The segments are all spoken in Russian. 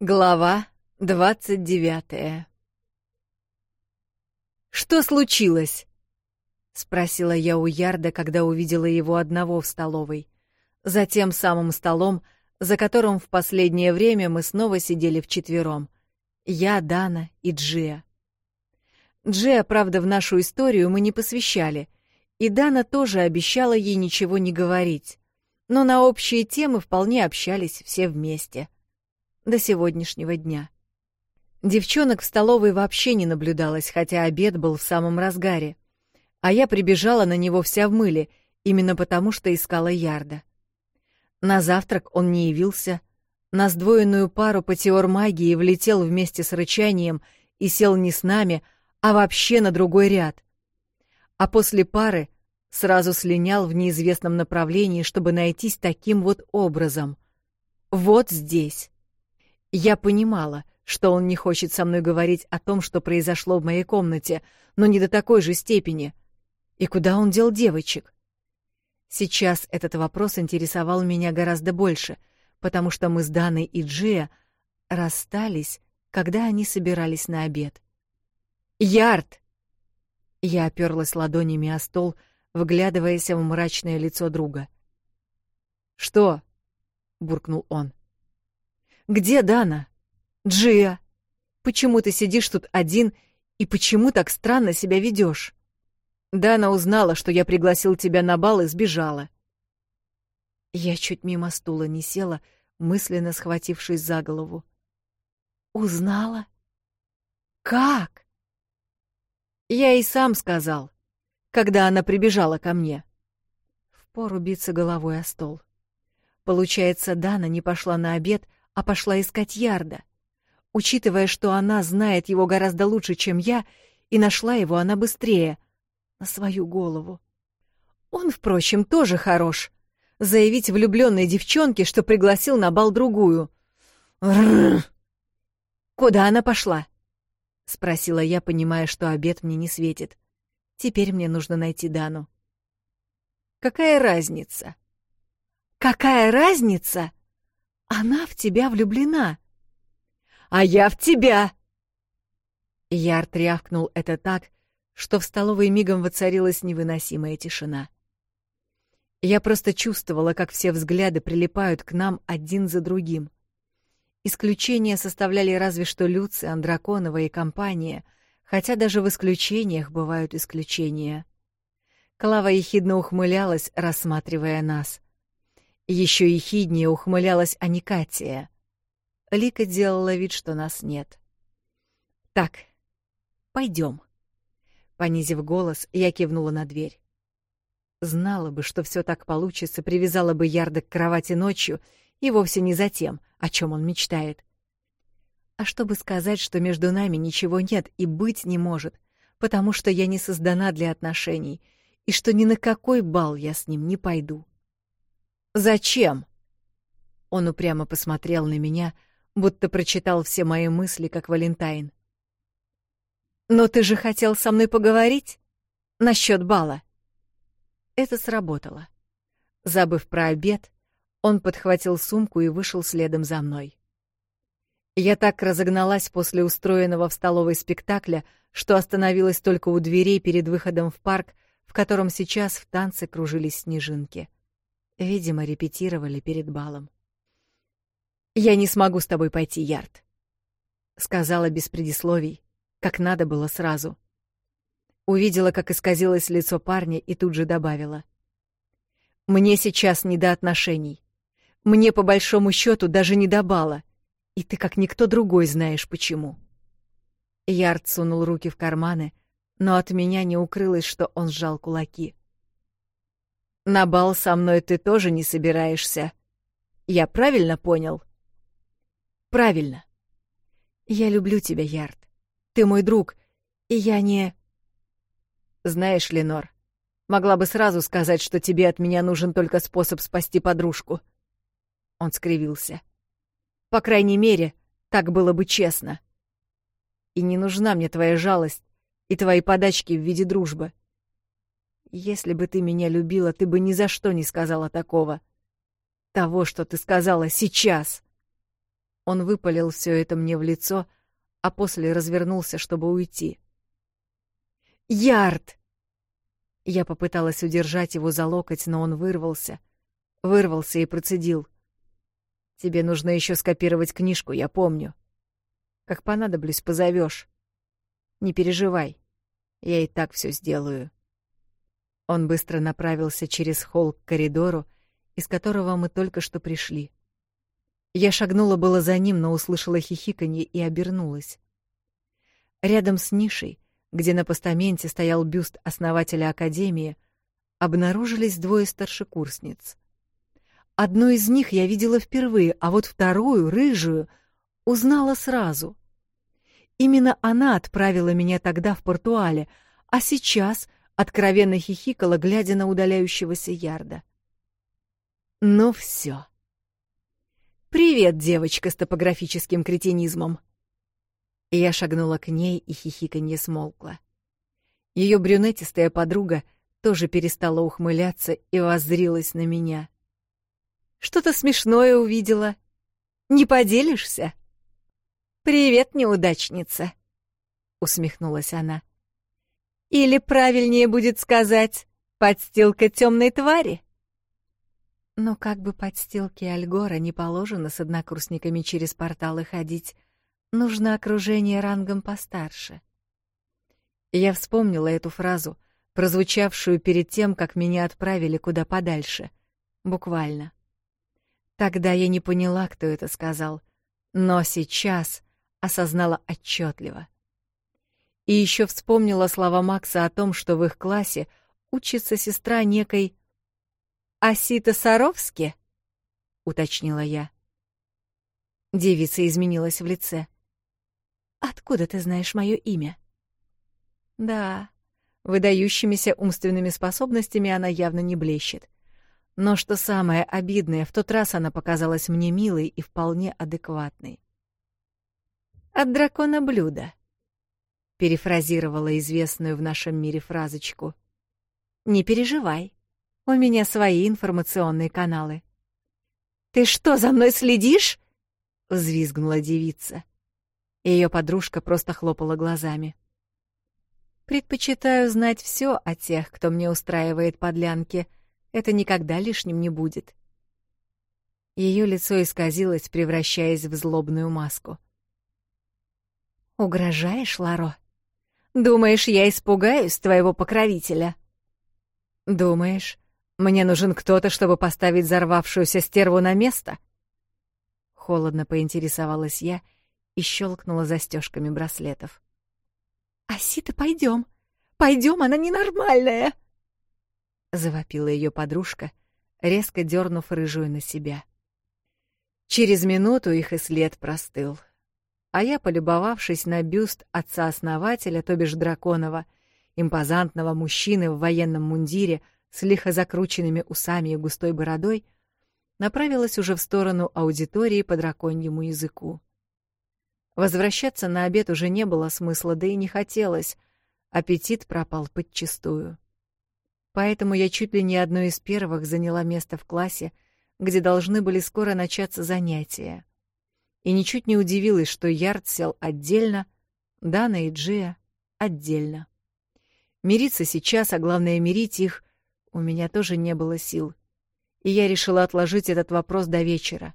Глава двадцать 29. Что случилось? спросила я у Ярда, когда увидела его одного в столовой, за тем самым столом, за которым в последнее время мы снова сидели вчетвером. Я, Дана и Джия. Джия, правда, в нашу историю мы не посвящали, и Дана тоже обещала ей ничего не говорить. Но на общие темы вполне общались все вместе — до сегодняшнего дня. Девчонок в столовой вообще не наблюдалось, хотя обед был в самом разгаре. А я прибежала на него вся в мыле, именно потому что искала Ярда. На завтрак он не явился, на сдвоенную пару патиор магии влетел вместе с рычанием и сел не с нами, а вообще на другой ряд. А после пары сразу слинял в неизвестном направлении, чтобы найтись таким вот образом. Вот здесь. Я понимала, что он не хочет со мной говорить о том, что произошло в моей комнате, но не до такой же степени. И куда он дел девочек? Сейчас этот вопрос интересовал меня гораздо больше, потому что мы с Даной и Джия расстались, когда они собирались на обед. «Ярд!» Я оперлась ладонями о стол, вглядываясь в мрачное лицо друга. «Что?» — буркнул он. Где Дана? Джия, почему ты сидишь тут один и почему так странно себя ведешь? Дана узнала, что я пригласил тебя на бал и сбежала. Я чуть мимо стула не села, мысленно схватившись за голову. Узнала? Как? Я и сам сказал, когда она прибежала ко мне. Впору биться головой о стол. Получается, Дана не пошла на обед, а пошла искать Ярда. Учитывая, что она знает его гораздо лучше, чем я, и нашла его она быстрее, на свою голову. Он, впрочем, тоже хорош. Заявить влюбленной девчонке, что пригласил на бал другую. «Куда она пошла?» — спросила я, понимая, что обед мне не светит. «Теперь мне нужно найти Дану». «Какая разница?» «Какая разница?» Она в тебя влюблена. А я в тебя. Яр рявкнул это так, что в столовой мигом воцарилась невыносимая тишина. Я просто чувствовала, как все взгляды прилипают к нам один за другим. Исключения составляли разве что Люци, Андраконова и компания, хотя даже в исключениях бывают исключения. Клава ехидно ухмылялась, рассматривая нас. Еще и хиднее ухмылялась Аникатия. Лика делала вид, что нас нет. «Так, пойдем. Понизив голос, я кивнула на дверь. Знала бы, что все так получится, привязала бы Ярда к кровати ночью и вовсе не за тем, о чем он мечтает. А чтобы сказать, что между нами ничего нет и быть не может, потому что я не создана для отношений, и что ни на какой бал я с ним не пойду. «Зачем?» Он упрямо посмотрел на меня, будто прочитал все мои мысли, как Валентайн. «Но ты же хотел со мной поговорить? Насчет бала». Это сработало. Забыв про обед, он подхватил сумку и вышел следом за мной. Я так разогналась после устроенного в столовой спектакля, что остановилась только у дверей перед выходом в парк, в котором сейчас в танце кружились снежинки. Видимо, репетировали перед балом. «Я не смогу с тобой пойти, Ярд», — сказала без предисловий, как надо было сразу. Увидела, как исказилось лицо парня, и тут же добавила. «Мне сейчас не до отношений. Мне, по большому счету, даже не до бала. И ты, как никто другой, знаешь почему». Ярд сунул руки в карманы, но от меня не укрылось, что он сжал кулаки — на бал со мной ты тоже не собираешься. Я правильно понял? Правильно. Я люблю тебя, Ярд. Ты мой друг, и я не... Знаешь, Ленор, могла бы сразу сказать, что тебе от меня нужен только способ спасти подружку. Он скривился. По крайней мере, так было бы честно. И не нужна мне твоя жалость и твои подачки в виде дружбы. — если бы ты меня любила, ты бы ни за что не сказала такого. Того, что ты сказала сейчас. Он выпалил все это мне в лицо, а после развернулся, чтобы уйти. Ярд! Я попыталась удержать его за локоть, но он вырвался. Вырвался и процедил. Тебе нужно еще скопировать книжку, я помню. Как понадоблюсь, позовешь. Не переживай. Я и так все сделаю. Он быстро направился через холл к коридору, из которого мы только что пришли. Я шагнула было за ним, но услышала хихиканье и обернулась. Рядом с нишей, где на постаменте стоял бюст основателя академии, обнаружились двое старшекурсниц. Одну из них я видела впервые, а вот вторую, рыжую, узнала сразу. Именно она отправила меня тогда в Портуале, а сейчас откровенно хихикала, глядя на удаляющегося Ярда. Ну все. Привет, девочка с топографическим кретинизмом. Я шагнула к ней, и хихиканье смолкла. Ее брюнетистая подруга тоже перестала ухмыляться и воззрилась на меня. Что-то смешное увидела. Не поделишься? Привет, неудачница, усмехнулась она. — или правильнее будет сказать «подстилка темной твари». Но как бы подстилки Альгора не положено с однокурсниками через порталы ходить, нужно окружение рангом постарше. Я вспомнила эту фразу, прозвучавшую перед тем, как меня отправили куда подальше. Буквально. Тогда я не поняла, кто это сказал, но сейчас осознала отчетливо. И еще вспомнила слова Макса о том, что в их классе учится сестра некой Асита Саровски, уточнила я. Девица изменилась в лице. Откуда ты знаешь моё имя? Да, выдающимися умственными способностями она явно не блещет. Но что самое обидное, в тот раз она показалась мне милой и вполне адекватной. От дракона блюда, перефразировала известную в нашем мире фразочку. Не переживай. У меня свои информационные каналы. Ты что, за мной следишь? взвизгнула девица. Ее подружка просто хлопала глазами. Предпочитаю знать все о тех, кто мне устраивает подлянки. Это никогда лишним не будет. Ее лицо исказилось, превращаясь в злобную маску. Угрожаешь, Ларо? Думаешь, я испугаюсь твоего покровителя? Думаешь, мне нужен кто-то, чтобы поставить взорвавшуюся стерву на место? Холодно поинтересовалась я и щелкнула застежками браслетов. «Асита, пойдем! Пойдем, она ненормальная!» Завопила ее подружка, резко дернув рыжую на себя. Через минуту их и след простыл — А я, полюбовавшись на бюст отца-основателя, то бишь Драконова, импозантного мужчины в военном мундире, с лихо закрученными усами и густой бородой, направилась уже в сторону аудитории по драконьему языку. Возвращаться на обед уже не было смысла, да и не хотелось. Аппетит пропал подчистую. Поэтому я чуть ли не одной из первых заняла место в классе, где должны были скоро начаться занятия. и ничуть не удивилась, что Ярд сел отдельно, Дана и Джия отдельно. Мириться сейчас, а главное мирить их, у меня тоже не было сил. И я решила отложить этот вопрос до вечера.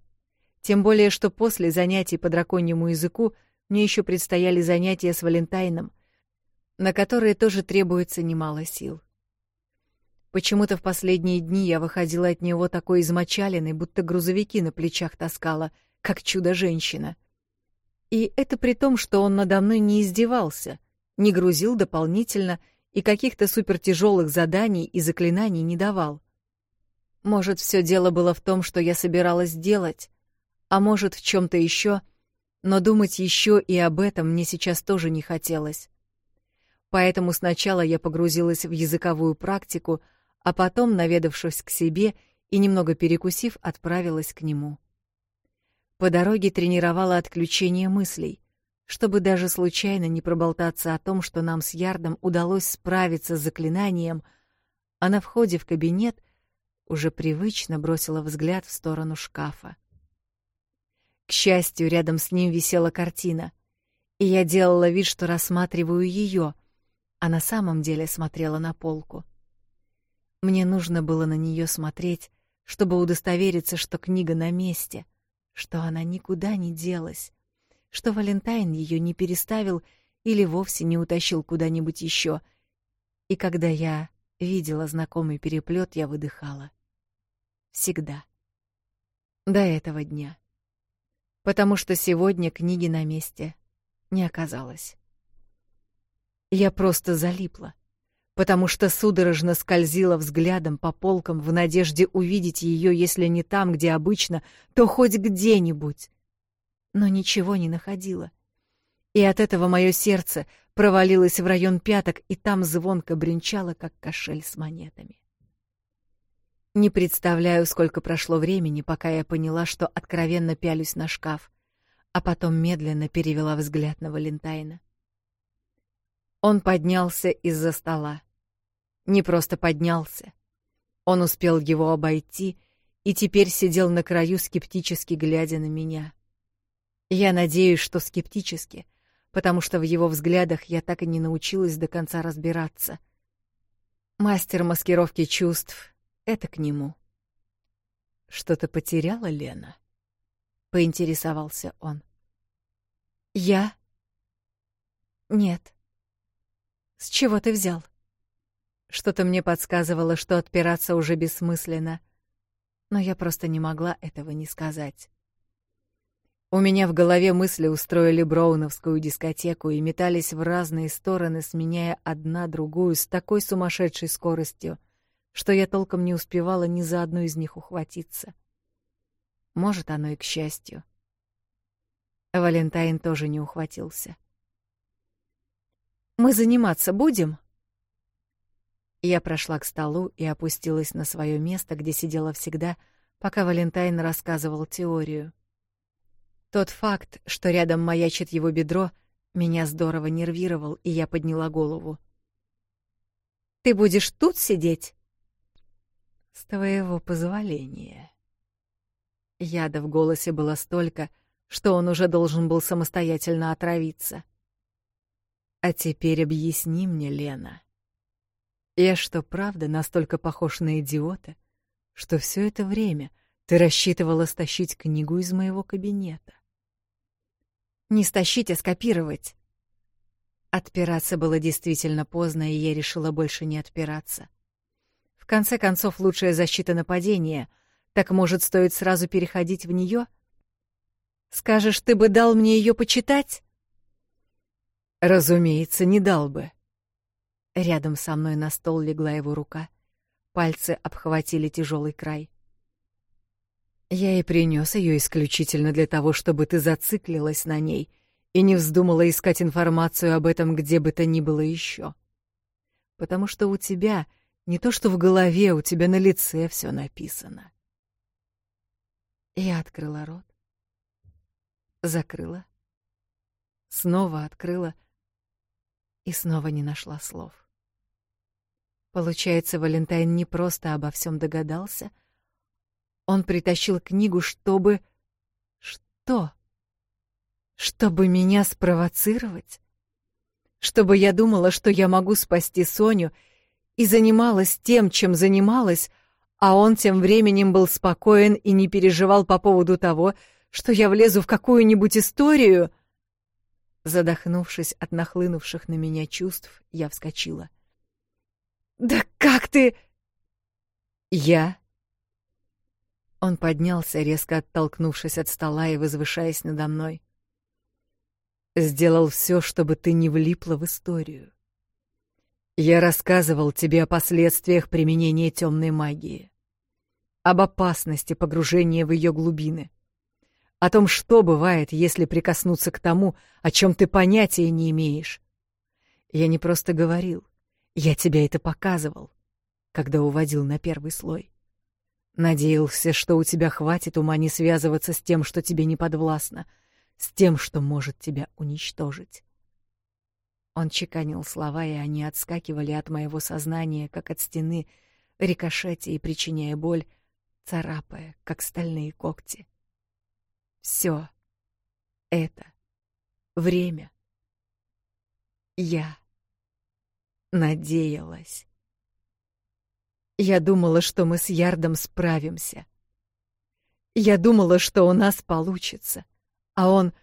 Тем более, что после занятий по драконьему языку мне еще предстояли занятия с Валентайном, на которые тоже требуется немало сил. Почему-то в последние дни я выходила от него такой измочаленной, будто грузовики на плечах таскала — как чудо-женщина. И это при том, что он надо мной не издевался, не грузил дополнительно и каких-то супертяжелых заданий и заклинаний не давал. Может, все дело было в том, что я собиралась делать, а может, в чем-то еще, но думать еще и об этом мне сейчас тоже не хотелось. Поэтому сначала я погрузилась в языковую практику, а потом, наведавшись к себе и немного перекусив, отправилась к нему. По дороге тренировала отключение мыслей, чтобы даже случайно не проболтаться о том, что нам с Ярдом удалось справиться с заклинанием, а на входе в кабинет уже привычно бросила взгляд в сторону шкафа. К счастью, рядом с ним висела картина, и я делала вид, что рассматриваю ее, а на самом деле смотрела на полку. Мне нужно было на нее смотреть, чтобы удостовериться, что книга на месте — что она никуда не делась, что Валентайн ее не переставил или вовсе не утащил куда-нибудь еще. И когда я видела знакомый переплет, я выдыхала. Всегда. До этого дня. Потому что сегодня книги на месте не оказалось. Я просто залипла потому что судорожно скользила взглядом по полкам в надежде увидеть ее, если не там, где обычно, то хоть где-нибудь. Но ничего не находила. И от этого мое сердце провалилось в район пяток, и там звонко бренчало, как кошель с монетами. Не представляю, сколько прошло времени, пока я поняла, что откровенно пялюсь на шкаф, а потом медленно перевела взгляд на Валентайна. Он поднялся из-за стола не просто поднялся. Он успел его обойти и теперь сидел на краю, скептически глядя на меня. Я надеюсь, что скептически, потому что в его взглядах я так и не научилась до конца разбираться. Мастер маскировки чувств — это к нему. «Что-то потеряла, Лена?» — поинтересовался он. «Я?» «Нет». «С чего ты взял?» Что-то мне подсказывало, что отпираться уже бессмысленно. Но я просто не могла этого не сказать. У меня в голове мысли устроили броуновскую дискотеку и метались в разные стороны, сменяя одна другую с такой сумасшедшей скоростью, что я толком не успевала ни за одну из них ухватиться. Может, оно и к счастью. Валентайн тоже не ухватился. «Мы заниматься будем?» Я прошла к столу и опустилась на своё место, где сидела всегда, пока Валентайн рассказывал теорию. Тот факт, что рядом маячит его бедро, меня здорово нервировал, и я подняла голову. «Ты будешь тут сидеть?» «С твоего позволения». Яда в голосе было столько, что он уже должен был самостоятельно отравиться. «А теперь объясни мне, Лена». Я что правда настолько похож на идиота, что все это время ты рассчитывала стащить книгу из моего кабинета. Не стащить, а скопировать. Отпираться было действительно поздно, и я решила больше не отпираться. В конце концов, лучшая защита нападения. Так, может, стоит сразу переходить в нее? Скажешь, ты бы дал мне ее почитать? Разумеется, не дал бы. Рядом со мной на стол легла его рука. Пальцы обхватили тяжелый край. Я и принес ее исключительно для того, чтобы ты зациклилась на ней и не вздумала искать информацию об этом где бы то ни было еще. Потому что у тебя не то что в голове, у тебя на лице все написано. Я открыла рот, закрыла, снова открыла и снова не нашла слов. Получается, Валентайн не просто обо всем догадался. Он притащил книгу, чтобы... Что? Чтобы меня спровоцировать? Чтобы я думала, что я могу спасти Соню, и занималась тем, чем занималась, а он тем временем был спокоен и не переживал по поводу того, что я влезу в какую-нибудь историю. Задохнувшись от нахлынувших на меня чувств, я вскочила — «Да как ты...» «Я...» Он поднялся, резко оттолкнувшись от стола и возвышаясь надо мной. «Сделал все, чтобы ты не влипла в историю. Я рассказывал тебе о последствиях применения темной магии, об опасности погружения в ее глубины, о том, что бывает, если прикоснуться к тому, о чем ты понятия не имеешь. Я не просто говорил. я тебе это показывал, когда уводил на первый слой. Надеялся, что у тебя хватит ума не связываться с тем, что тебе не подвластно, с тем, что может тебя уничтожить. Он чеканил слова, и они отскакивали от моего сознания, как от стены, рикошетя и причиняя боль, царапая, как стальные когти. Все, это время. Я надеялась. Я думала, что мы с Ярдом справимся. Я думала, что у нас получится. А он...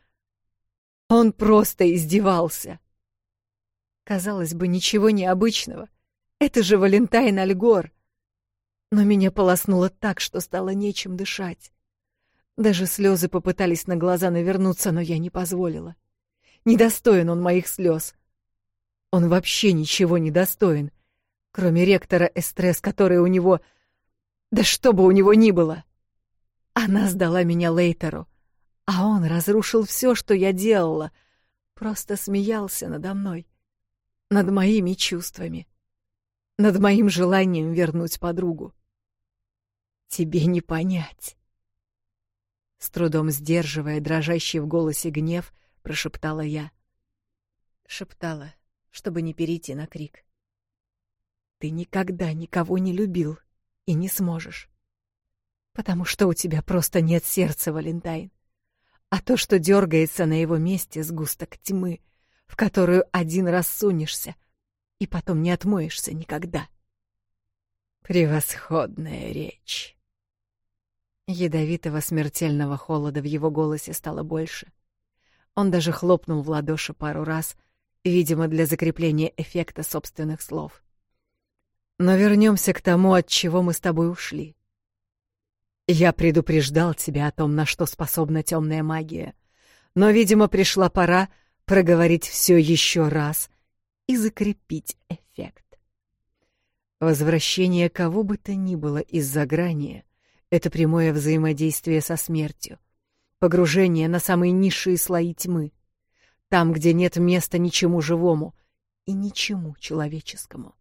Он просто издевался. Казалось бы, ничего необычного. Это же Валентайн Альгор. Но меня полоснуло так, что стало нечем дышать. Даже слезы попытались на глаза навернуться, но я не позволила. Недостоин он моих слез. Он вообще ничего не достоин, кроме ректора Эстрес, который у него... Да что бы у него ни было! Она сдала меня Лейтеру, а он разрушил все, что я делала, просто смеялся надо мной, над моими чувствами, над моим желанием вернуть подругу. Тебе не понять. С трудом сдерживая дрожащий в голосе гнев, прошептала я. Шептала, чтобы не перейти на крик. Ты никогда никого не любил и не сможешь. Потому что у тебя просто нет сердца, Валентайн. А то, что дергается на его месте сгусток тьмы, в которую один раз сунешься и потом не отмоешься никогда. Превосходная речь. Ядовитого смертельного холода в его голосе стало больше. Он даже хлопнул в ладоши пару раз, видимо, для закрепления эффекта собственных слов. Но вернемся к тому, от чего мы с тобой ушли. Я предупреждал тебя о том, на что способна темная магия, но, видимо, пришла пора проговорить все еще раз и закрепить эффект. Возвращение кого бы то ни было из-за грани — это прямое взаимодействие со смертью, погружение на самые низшие слои тьмы, там, где нет места ничему живому и ничему человеческому.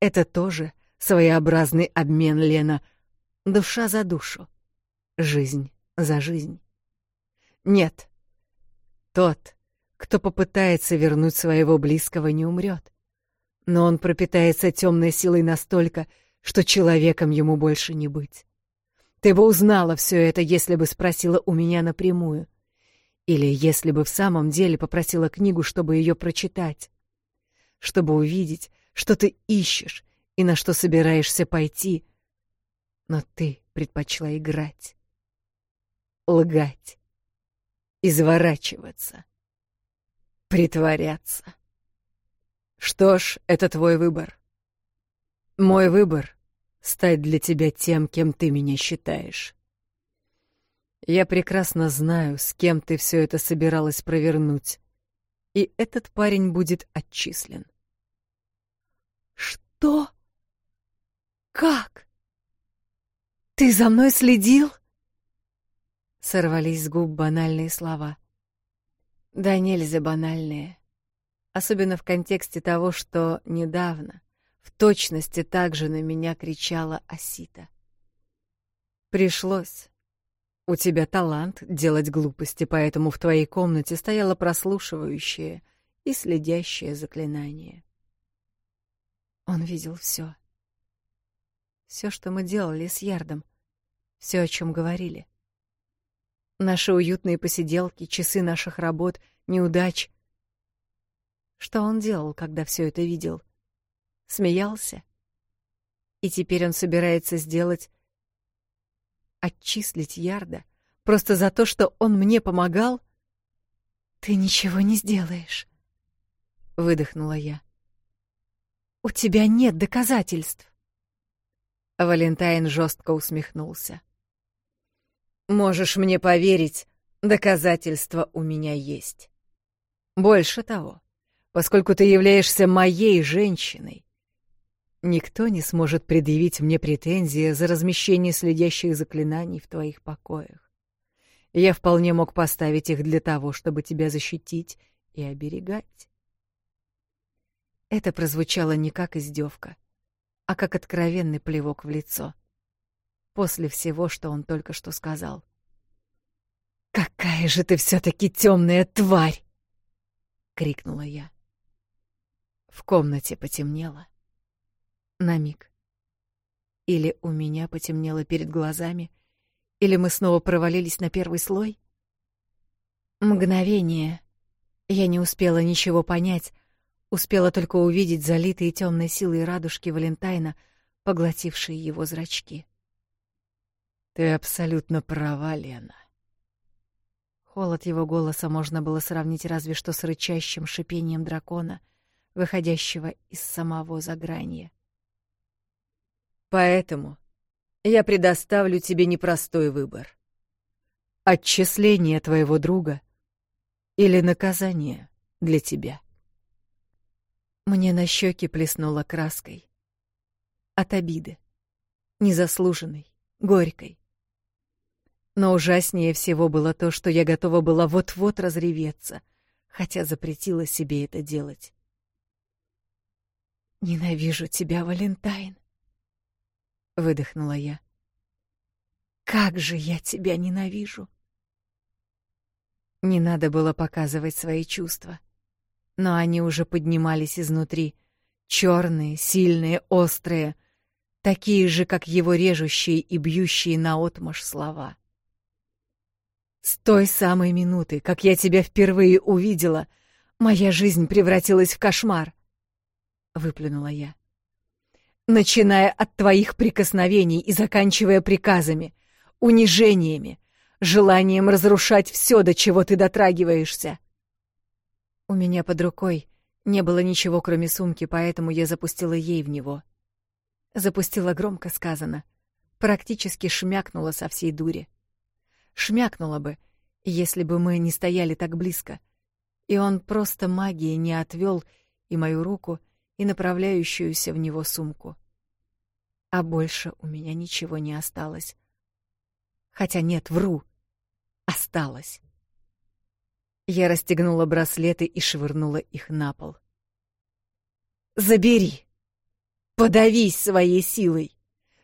Это тоже своеобразный обмен, Лена. Душа за душу, жизнь за жизнь. Нет, тот, кто попытается вернуть своего близкого, не умрет. Но он пропитается темной силой настолько, что человеком ему больше не быть. Ты бы узнала все это, если бы спросила у меня напрямую. Или если бы в самом деле попросила книгу, чтобы ее прочитать. Чтобы увидеть, что ты ищешь и на что собираешься пойти. Но ты предпочла играть. Лгать. Изворачиваться. Притворяться. Что ж, это твой выбор. Мой выбор — стать для тебя тем, кем ты меня считаешь. Я прекрасно знаю, с кем ты все это собиралась провернуть. И этот парень будет отчислен. Что? Как? Ты за мной следил? Сорвались с губ банальные слова. Да нельзя банальные. Особенно в контексте того, что недавно в точности также на меня кричала Асита. Пришлось У тебя талант делать глупости, поэтому в твоей комнате стояло прослушивающее и следящее заклинание. Он видел все. Все, что мы делали с Ярдом, все, о чем говорили. Наши уютные посиделки, часы наших работ, неудач. Что он делал, когда все это видел? смеялся. И теперь он собирается сделать отчислить Ярда просто за то, что он мне помогал? Ты ничего не сделаешь, выдохнула я. У тебя нет доказательств. Валентайн жестко усмехнулся. Можешь мне поверить, доказательства у меня есть. Больше того, поскольку ты являешься моей женщиной, Никто не сможет предъявить мне претензии за размещение следящих заклинаний в твоих покоях. Я вполне мог поставить их для того, чтобы тебя защитить и оберегать. Это прозвучало не как издевка, а как откровенный плевок в лицо. После всего, что он только что сказал. «Какая же ты все-таки темная тварь!» — крикнула я. В комнате потемнело на миг. Или у меня потемнело перед глазами, или мы снова провалились на первый слой? Мгновение. Я не успела ничего понять, успела только увидеть залитые темной силой радужки Валентайна, поглотившие его зрачки. Ты абсолютно права, Лена. Холод его голоса можно было сравнить разве что с рычащим шипением дракона, выходящего из самого заграния. Поэтому я предоставлю тебе непростой выбор. Отчисление твоего друга или наказание для тебя. Мне на щеки плеснуло краской. От обиды. Незаслуженной, горькой. Но ужаснее всего было то, что я готова была вот-вот разреветься, хотя запретила себе это делать. «Ненавижу тебя, Валентайн», выдохнула я. Как же я тебя ненавижу. Не надо было показывать свои чувства, но они уже поднимались изнутри, черные, сильные, острые, такие же, как его режущие и бьющие наотмашь слова. С той самой минуты, как я тебя впервые увидела, моя жизнь превратилась в кошмар, выплюнула я начиная от твоих прикосновений и заканчивая приказами, унижениями, желанием разрушать все, до чего ты дотрагиваешься. У меня под рукой не было ничего, кроме сумки, поэтому я запустила ей в него. Запустила громко сказано. Практически шмякнула со всей дури. Шмякнула бы, если бы мы не стояли так близко. И он просто магией не отвел и мою руку, и направляющуюся в него сумку. А больше у меня ничего не осталось. Хотя нет, вру. Осталось. Я расстегнула браслеты и швырнула их на пол. Забери. Подавись своей силой,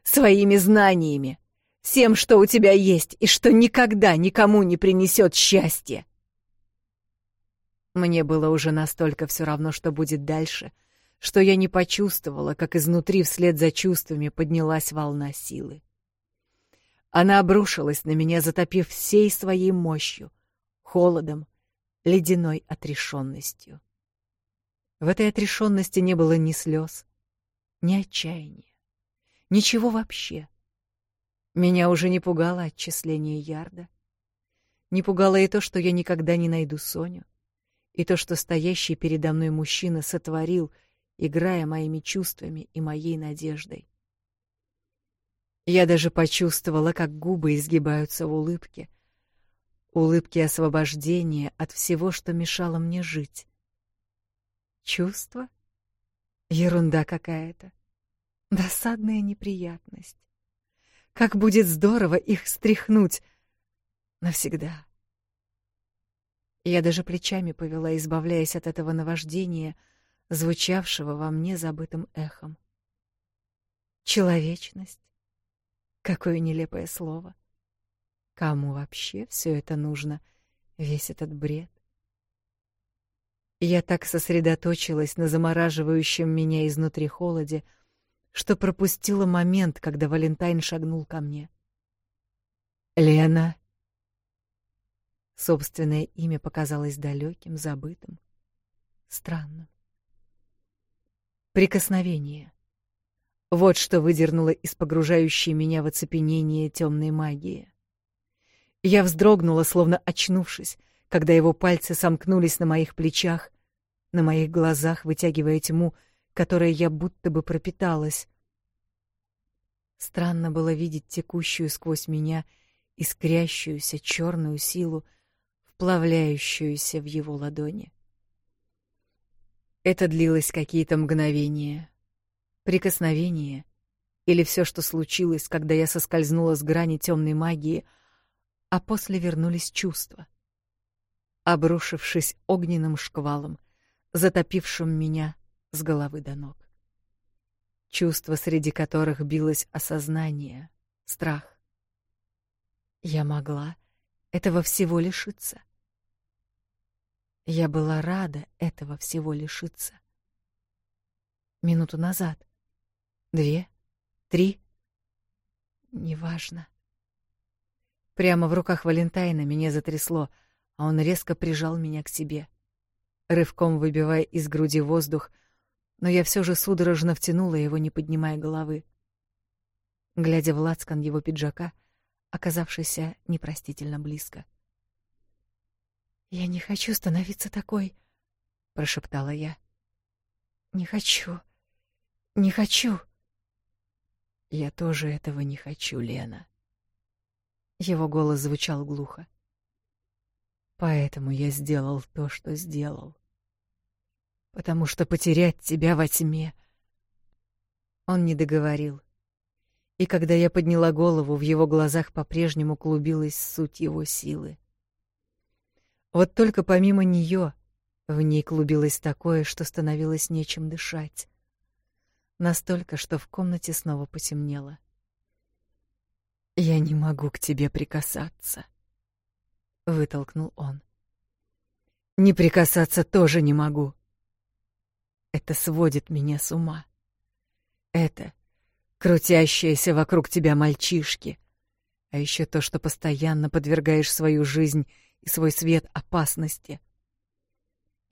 своими знаниями, всем, что у тебя есть и что никогда никому не принесет счастья. Мне было уже настолько все равно, что будет дальше, что я не почувствовала, как изнутри вслед за чувствами поднялась волна силы. Она обрушилась на меня, затопив всей своей мощью, холодом, ледяной отрешенностью. В этой отрешенности не было ни слез, ни отчаяния, ничего вообще. Меня уже не пугало отчисление Ярда. Не пугало и то, что я никогда не найду Соню, и то, что стоящий передо мной мужчина сотворил — играя моими чувствами и моей надеждой. Я даже почувствовала, как губы изгибаются в улыбке, улыбке освобождения от всего, что мешало мне жить. Чувство? Ерунда какая-то. Досадная неприятность. Как будет здорово их стряхнуть навсегда. Я даже плечами повела, избавляясь от этого наваждения — звучавшего во мне забытым эхом. Человечность. Какое нелепое слово. Кому вообще все это нужно, весь этот бред? Я так сосредоточилась на замораживающем меня изнутри холоде, что пропустила момент, когда Валентайн шагнул ко мне. Лена. Собственное имя показалось далеким, забытым, странным прикосновение. Вот что выдернуло из погружающей меня в оцепенение темной магии. Я вздрогнула, словно очнувшись, когда его пальцы сомкнулись на моих плечах, на моих глазах вытягивая тьму, которой я будто бы пропиталась. Странно было видеть текущую сквозь меня искрящуюся черную силу, вплавляющуюся в его ладони. Это длилось какие-то мгновения. Прикосновение. Или все, что случилось, когда я соскользнула с грани темной магии, а после вернулись чувства. Обрушившись огненным шквалом, затопившим меня с головы до ног. Чувства, среди которых билось осознание, страх. Я могла этого всего лишиться. Я была рада этого всего лишиться. Минуту назад. Две. Три. Неважно. Прямо в руках Валентайна меня затрясло, а он резко прижал меня к себе, рывком выбивая из груди воздух, но я все же судорожно втянула его, не поднимая головы. Глядя в лацкан его пиджака, оказавшийся непростительно близко. «Я не хочу становиться такой», — прошептала я. «Не хочу. Не хочу». «Я тоже этого не хочу, Лена». Его голос звучал глухо. «Поэтому я сделал то, что сделал. Потому что потерять тебя во тьме...» Он не договорил. И когда я подняла голову, в его глазах по-прежнему клубилась суть его силы. Вот только помимо нее в ней клубилось такое, что становилось нечем дышать. Настолько, что в комнате снова потемнело. «Я не могу к тебе прикасаться», — вытолкнул он. «Не прикасаться тоже не могу. Это сводит меня с ума. Это крутящиеся вокруг тебя мальчишки, а еще то, что постоянно подвергаешь свою жизнь и свой свет опасности.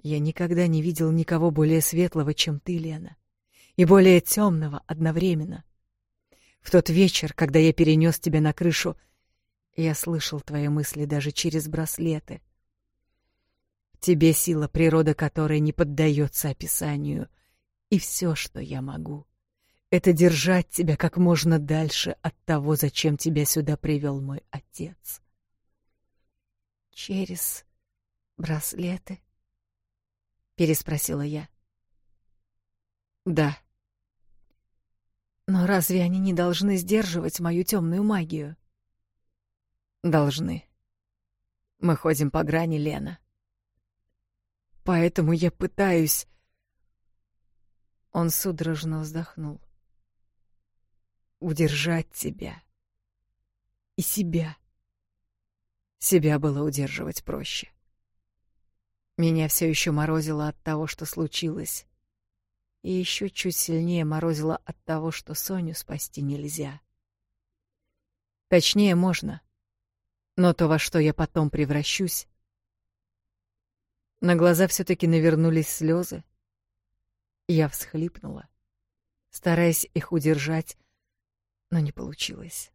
Я никогда не видел никого более светлого, чем ты, Лена, и более темного одновременно. В тот вечер, когда я перенес тебя на крышу, я слышал твои мысли даже через браслеты. тебе сила, природа которая не поддается описанию, и все, что я могу, это держать тебя как можно дальше от того, зачем тебя сюда привел мой отец. Через браслеты? переспросила я. Да. Но разве они не должны сдерживать мою темную магию? Должны. Мы ходим по грани, Лена. Поэтому я пытаюсь Он судорожно вздохнул. Удержать тебя и себя. Себя было удерживать проще. Меня все еще морозило от того, что случилось. И еще чуть сильнее морозило от того, что Соню спасти нельзя. Точнее, можно. Но то, во что я потом превращусь... На глаза все таки навернулись слезы. Я всхлипнула, стараясь их удержать, но не получилось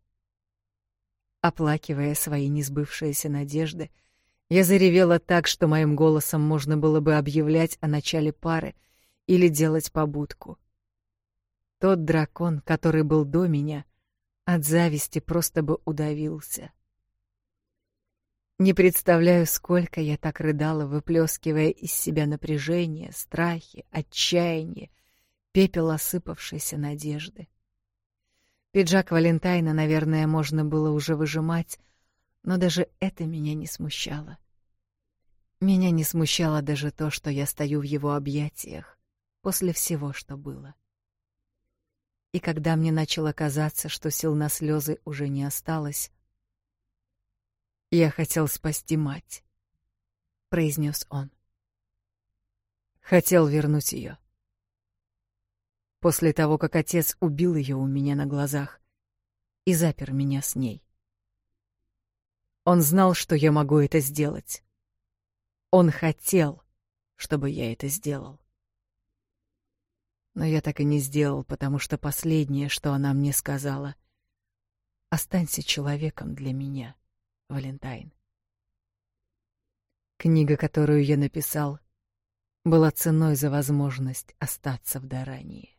оплакивая свои несбывшиеся надежды. Я заревела так, что моим голосом можно было бы объявлять о начале пары или делать побудку. Тот дракон, который был до меня, от зависти просто бы удавился. Не представляю, сколько я так рыдала, выплескивая из себя напряжение, страхи, отчаяние, пепел осыпавшейся надежды. Пиджак Валентайна, наверное, можно было уже выжимать, но даже это меня не смущало. Меня не смущало даже то, что я стою в его объятиях после всего, что было. И когда мне начало казаться, что сил на слезы уже не осталось, я хотел спасти мать, произнес он. Хотел вернуть ее после того, как отец убил ее у меня на глазах и запер меня с ней. Он знал, что я могу это сделать. Он хотел, чтобы я это сделал. Но я так и не сделал, потому что последнее, что она мне сказала, «Останься человеком для меня, Валентайн». Книга, которую я написал, была ценой за возможность остаться в Дарании.